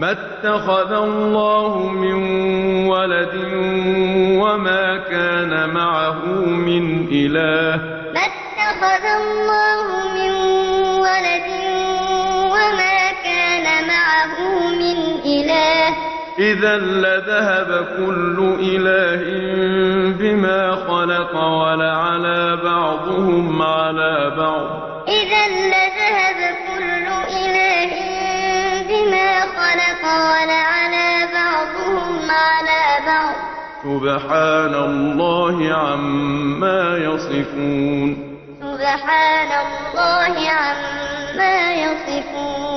ما اتخذ الله من ولد وما كان معه من إله ما اتخذ الله من ولد وما كان معه من إله إذا لذهب كل إله بما خلق ولعلى بعضهم على بعض. بعض سبحان الله عما يصفون. سبحان الله عما يصفون.